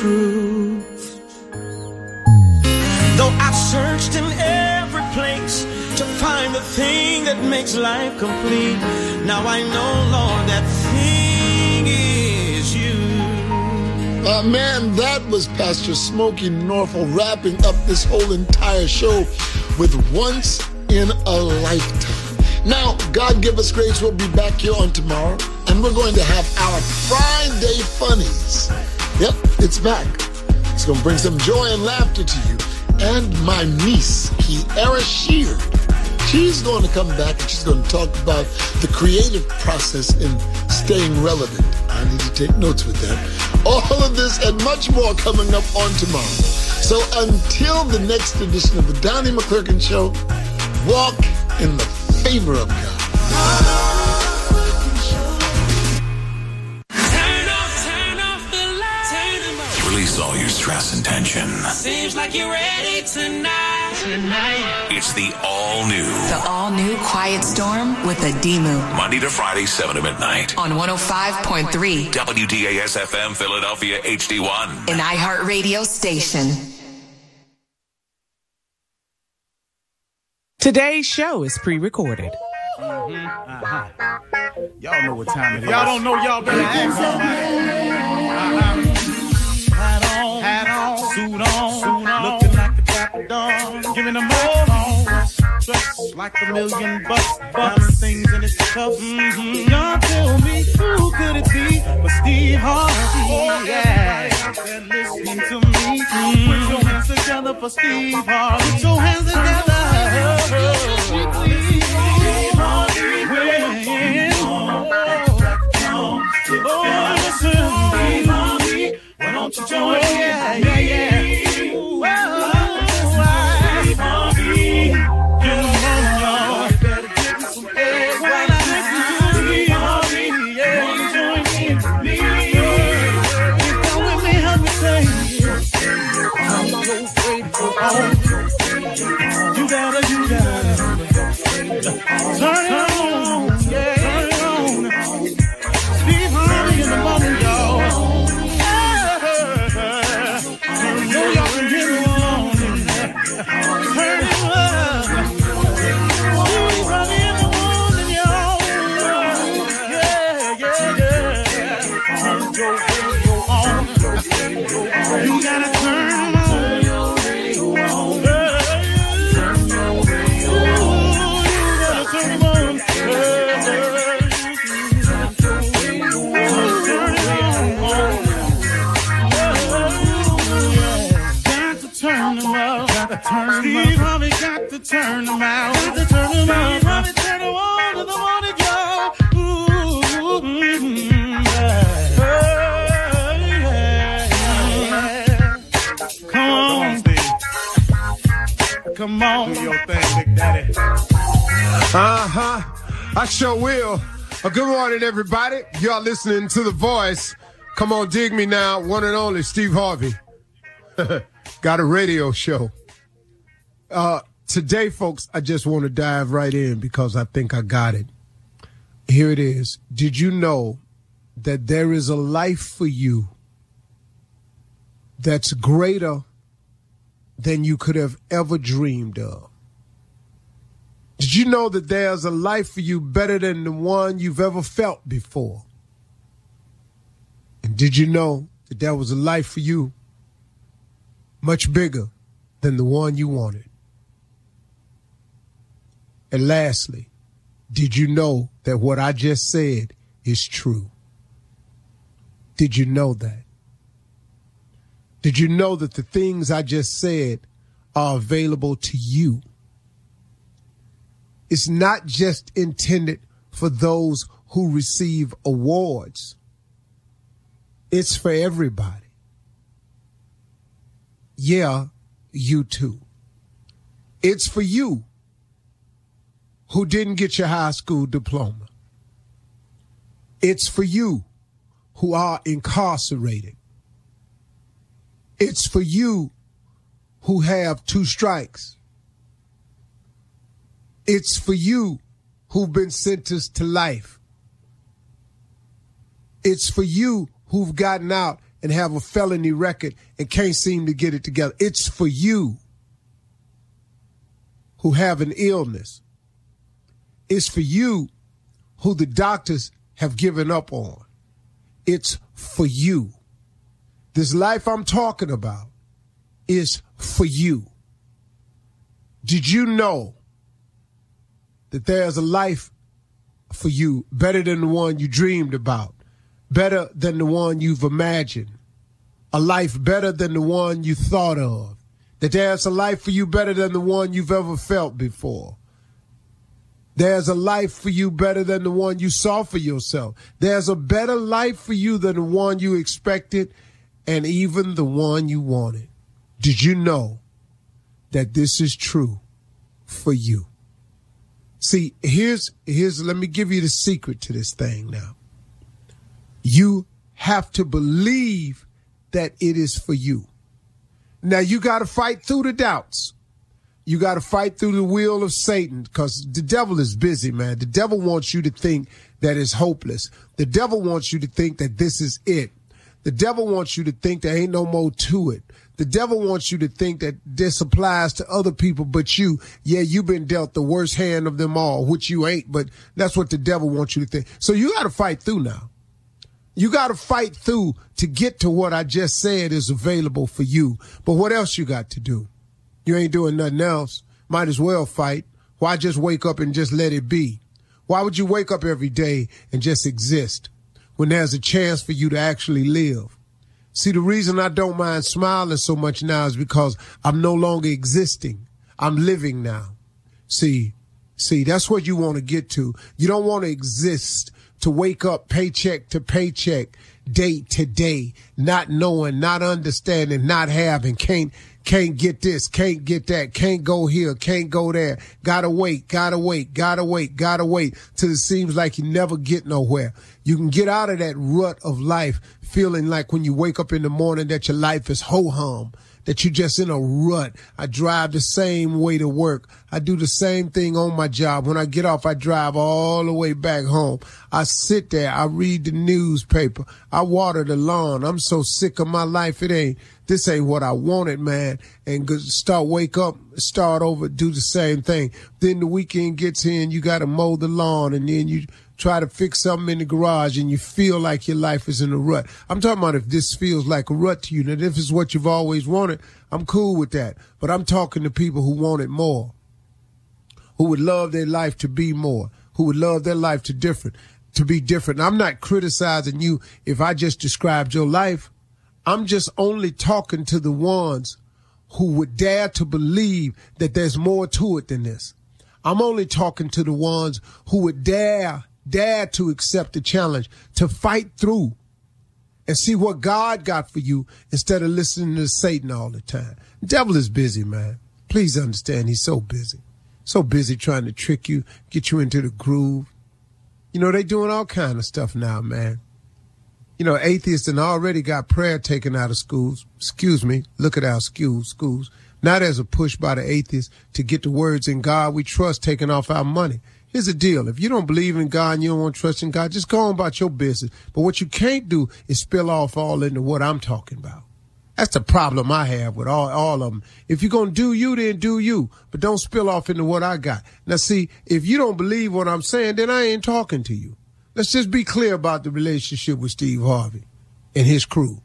truth. Though I've searched in every place to find the thing that makes life complete, now I know, Lord, that thing is you. Uh, man, that was Pastor Smokey Norfolk wrapping up this whole entire show with Once in a Lifetime. Now, God give us grace. We'll be back here on tomorrow, and we're going to have our Friday Funnies. Yep, it's back. It's going to bring some joy and laughter to you. And my niece, Kiara Sheard, she's going to come back and she's going to talk about the creative process in staying relevant. I need to take notes with that. All of this and much more coming up on tomorrow. So until the next edition of the Donnie McClurkin Show, walk in the favor of God. Stress. Seems like you're ready tonight. Tonight. It's the all new The all new Quiet Storm with a Demu Monday to Friday, 7 to midnight. on 105.3, WDAS FM Philadelphia HD1. an iHeartRadio station. Today's show is pre-recorded. Mm-hmm. Uh-huh. Y'all know what time it is. Y'all don't know, y'all better ask somebody. Suit on, looking like the dapper dawn, giving them all. Dressed like a million bucks, bucks, things in his cuffs. Mm-hmm. Y'all tell me who could it be but Steve Harvey? Oh, yeah. Everybody out there listening to me. Put your hands together for Steve Harvey. Put your hands together. Come on. Do your thing, Big Daddy. Uh huh. I sure will. Uh, good morning, everybody. Y'all listening to The Voice. Come on, dig me now. One and only Steve Harvey. Got a radio show. Uh, today, folks, I just want to dive right in because I think I got it. Here it is. Did you know that there is a life for you that's greater than you could have ever dreamed of? Did you know that there's a life for you better than the one you've ever felt before? And did you know that there was a life for you much bigger than the one you wanted? And lastly, did you know that what I just said is true? Did you know that? Did you know that the things I just said are available to you? It's not just intended for those who receive awards. It's for everybody. Yeah, you too. It's for you who didn't get your high school diploma. It's for you who are incarcerated. It's for you who have two strikes. It's for you who've been sentenced to life. It's for you who've gotten out and have a felony record and can't seem to get it together. It's for you who have an illness. It's for you who the doctors have given up on. It's for you. This life I'm talking about is for you. Did you know that there's a life for you better than the one you dreamed about, better than the one you've imagined, a life better than the one you thought of, that there's a life for you better than the one you've ever felt before. There's a life for you better than the one you saw for yourself. There's a better life for you than the one you expected and even the one you wanted. Did you know that this is true for you? See, here's, here's, let me give you the secret to this thing now. You have to believe that it is for you. Now you got to fight through the doubts. You got to fight through the will of Satan because the devil is busy, man. The devil wants you to think that it's hopeless. The devil wants you to think that this is it. The devil wants you to think there ain't no more to it. The devil wants you to think that this applies to other people but you. Yeah, you've been dealt the worst hand of them all, which you ain't, but that's what the devil wants you to think. So you got to fight through now. You got to fight through to get to what I just said is available for you. But what else you got to do? You ain't doing nothing else. Might as well fight. Why just wake up and just let it be? Why would you wake up every day and just exist when there's a chance for you to actually live? See, the reason I don't mind smiling so much now is because I'm no longer existing. I'm living now. See, see, that's what you want to get to. You don't want to exist to wake up paycheck to paycheck, day to day, not knowing, not understanding, not having, can't, can't get this, can't get that, can't go here, can't go there. Gotta wait, gotta wait, gotta wait, gotta wait till it seems like you never get nowhere. You can get out of that rut of life feeling like when you wake up in the morning that your life is ho hum, that you're just in a rut. I drive the same way to work. I do the same thing on my job. When I get off, I drive all the way back home. I sit there. I read the newspaper. I water the lawn. I'm so sick of my life. It ain't, this ain't what I wanted, man. And start wake up, start over, do the same thing. Then the weekend gets in, you got to mow the lawn and then you try to fix something in the garage and you feel like your life is in a rut. I'm talking about if this feels like a rut to you, and if it's what you've always wanted, I'm cool with that. But I'm talking to people who want it more, who would love their life to be more, who would love their life to different, to be different. I'm not criticizing you if I just described your life. I'm just only talking to the ones who would dare to believe that there's more to it than this. I'm only talking to the ones who would dare dare to accept the challenge, to fight through and see what God got for you instead of listening to Satan all the time. The devil is busy, man. Please understand he's so busy. So busy trying to trick you, get you into the groove. You know, they doing all kind of stuff now, man. You know, atheists and already got prayer taken out of schools. Excuse me, look at our schools, schools. Now there's a push by the atheists to get the words in God we trust taken off our money. Here's the deal. If you don't believe in God and you don't want to trust in God, just go on about your business. But what you can't do is spill off all into what I'm talking about. That's the problem I have with all, all of them. If you're going to do you, then do you, but don't spill off into what I got. Now, see, if you don't believe what I'm saying, then I ain't talking to you. Let's just be clear about the relationship with Steve Harvey and his crew.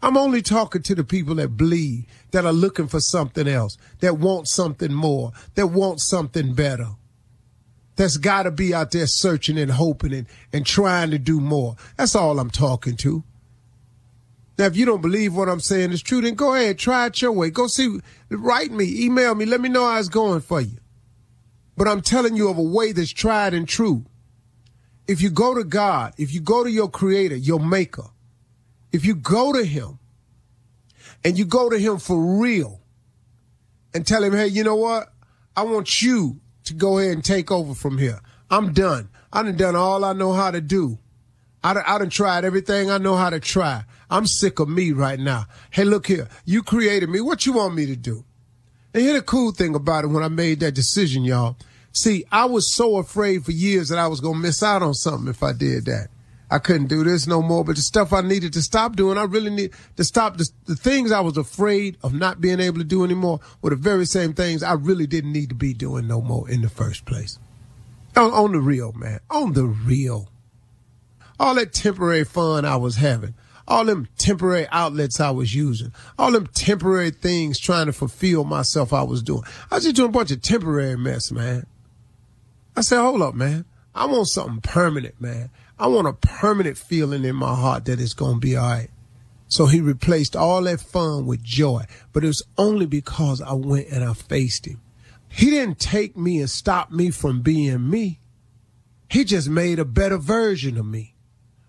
I'm only talking to the people that believe, that are looking for something else, that want something more, that want something better that's got to be out there searching and hoping and, and trying to do more. That's all I'm talking to. Now, if you don't believe what I'm saying is true, then go ahead, try it your way. Go see, write me, email me, let me know how it's going for you. But I'm telling you of a way that's tried and true. If you go to God, if you go to your creator, your maker, if you go to him and you go to him for real and tell him, hey, you know what? I want you to go ahead and take over from here. I'm done. I done done all I know how to do. I done, I done tried everything I know how to try. I'm sick of me right now. Hey, look here. You created me. What you want me to do? And here's the cool thing about it when I made that decision, y'all. See, I was so afraid for years that I was going to miss out on something if I did that. I couldn't do this no more. But the stuff I needed to stop doing, I really need to stop. The, the things I was afraid of not being able to do anymore were the very same things I really didn't need to be doing no more in the first place. On, on the real, man. On the real. All that temporary fun I was having all them temporary outlets I was using, all them temporary things trying to fulfill myself I was doing. I was just doing a bunch of temporary mess, man. I said, hold up, man. I want something permanent, man. I want a permanent feeling in my heart that it's going to be all right. So he replaced all that fun with joy, but it was only because I went and I faced him. He didn't take me and stop me from being me. He just made a better version of me.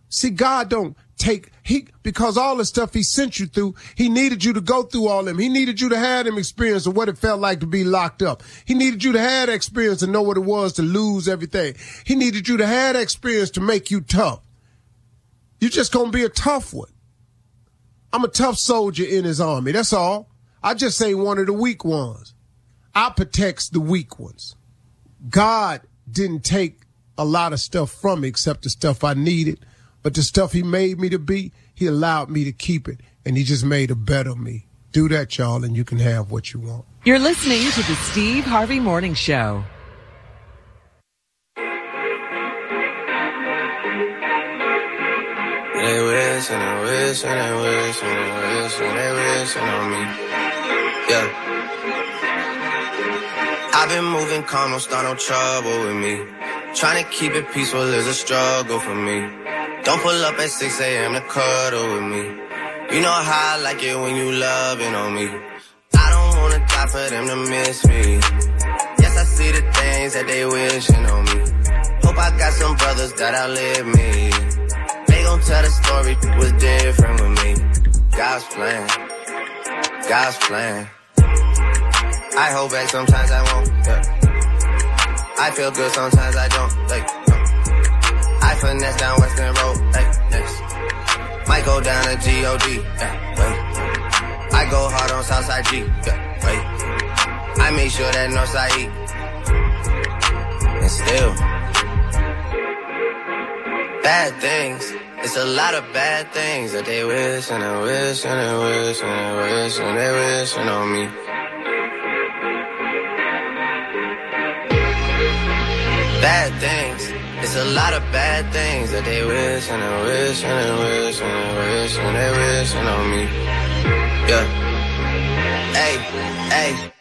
See, God don't take he because all the stuff he sent you through, he needed you to go through all them. He needed you to have them experience of what it felt like to be locked up. He needed you to have experience to know what it was to lose everything. He needed you to have experience to make you tough. You're just gonna be a tough one. I'm a tough soldier in his army. That's all. I just say one of the weak ones. I protects the weak ones. God didn't take a lot of stuff from me except the stuff I needed but the stuff he made me to be, he allowed me to keep it. And he just made a better me. Do that, y'all, and you can have what you want. You're listening to the Steve Harvey Morning Show. They wish and they wish and they wish and they wish and they wishing on me. Yeah. I've been moving calm, don't start no trouble with me. Trying to keep it peaceful is a struggle for me. Don't pull up at 6 a.m. to cuddle with me. You know how I like it when you loving on me. I don't wanna die for them to miss me. Yes, I see the things that they wishing on me. Hope I got some brothers that outlive me. They gon' tell the story was different with me. God's plan, God's plan. I hold back sometimes I won't. Yeah. I feel good sometimes I don't. Like finesse down Weston Road. Hey, next. Might go down to G-O-D. Yeah, wait. I go hard on Southside G. Yeah, wait. I make sure that Northside eat. And still. Bad things. It's a lot of bad things that they wish and they wish and they wish and they wish and they wish on me. Bad things. A lot of bad things that they wish and they wish and they wish and they wish and they wishing on me. Yeah. Hey, hey.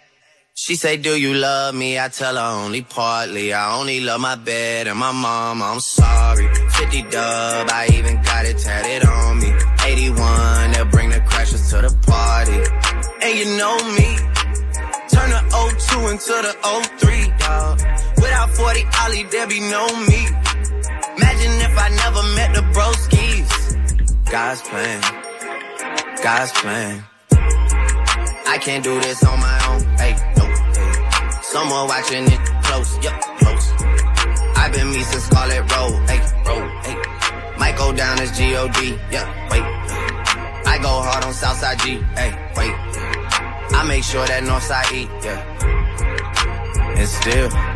She say, do you love me? I tell her only partly. I only love my bed and my mom. I'm sorry. 50 dub, I even got it tatted on me. 81, they'll bring the crashers to the party. And you know me. Turn the 02 into the 03, dog. Without 40 Ollie, there be no me. Imagine if I never met the broskies. God's plan, God's plan. I can't do this on my own. Hey, no. Someone watching it close, yep, close. I've been me since Scarlett Road, hey, road, hey. Might go down as G-O-D, yeah, wait. I go hard on Southside G, hey, wait. I make sure that Northside eat, yeah. And still.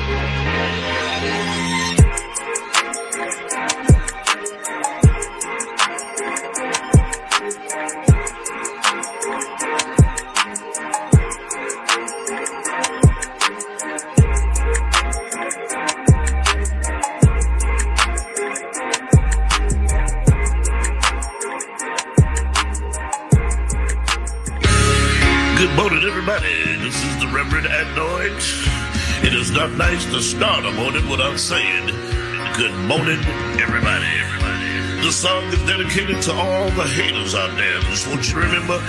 Morning, everybody. Everybody. The song is dedicated to all the haters out there. Just want you to remember,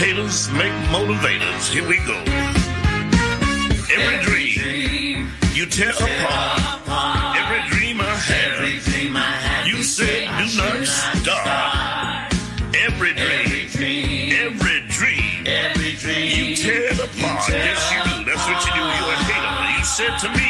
haters make motivators. Here we go. Every dream you tear apart, every dream I have, you said do not start. Every dream, every dream, every dream you tear apart. Yes, you do. That's what you do. You're a hater. You said to me,